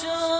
show.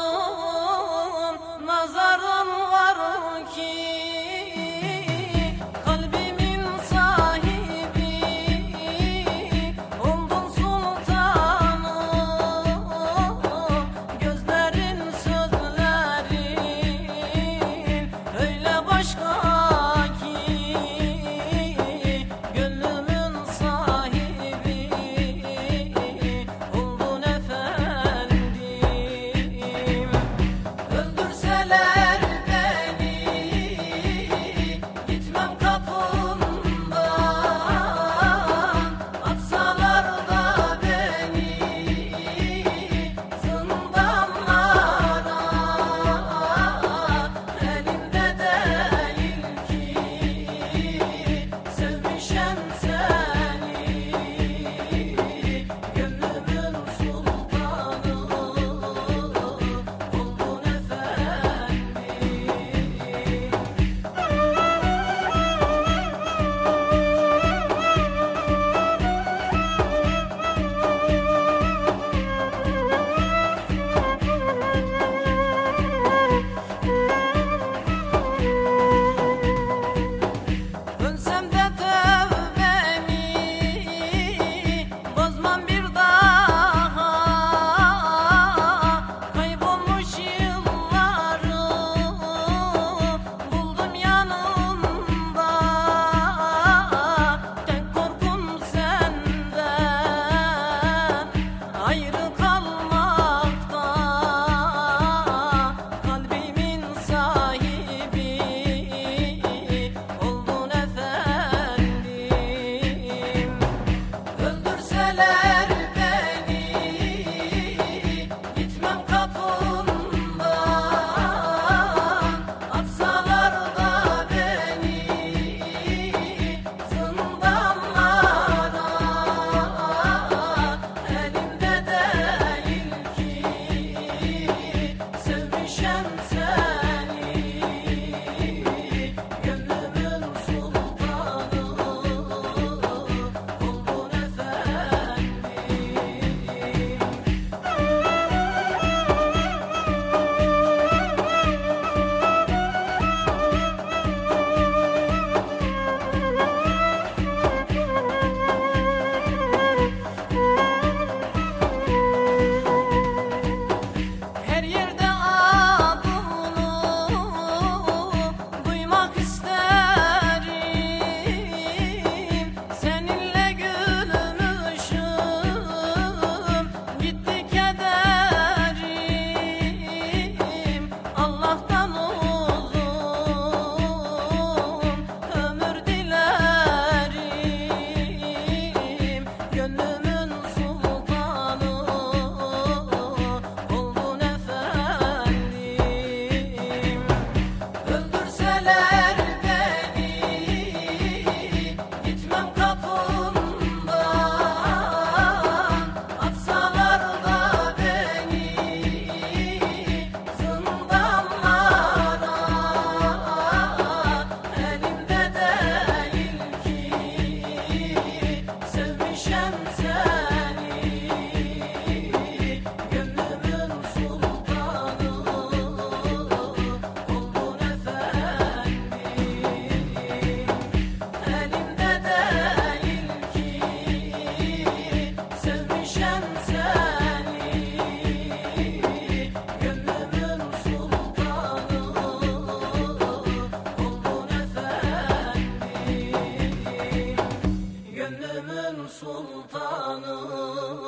sultanım.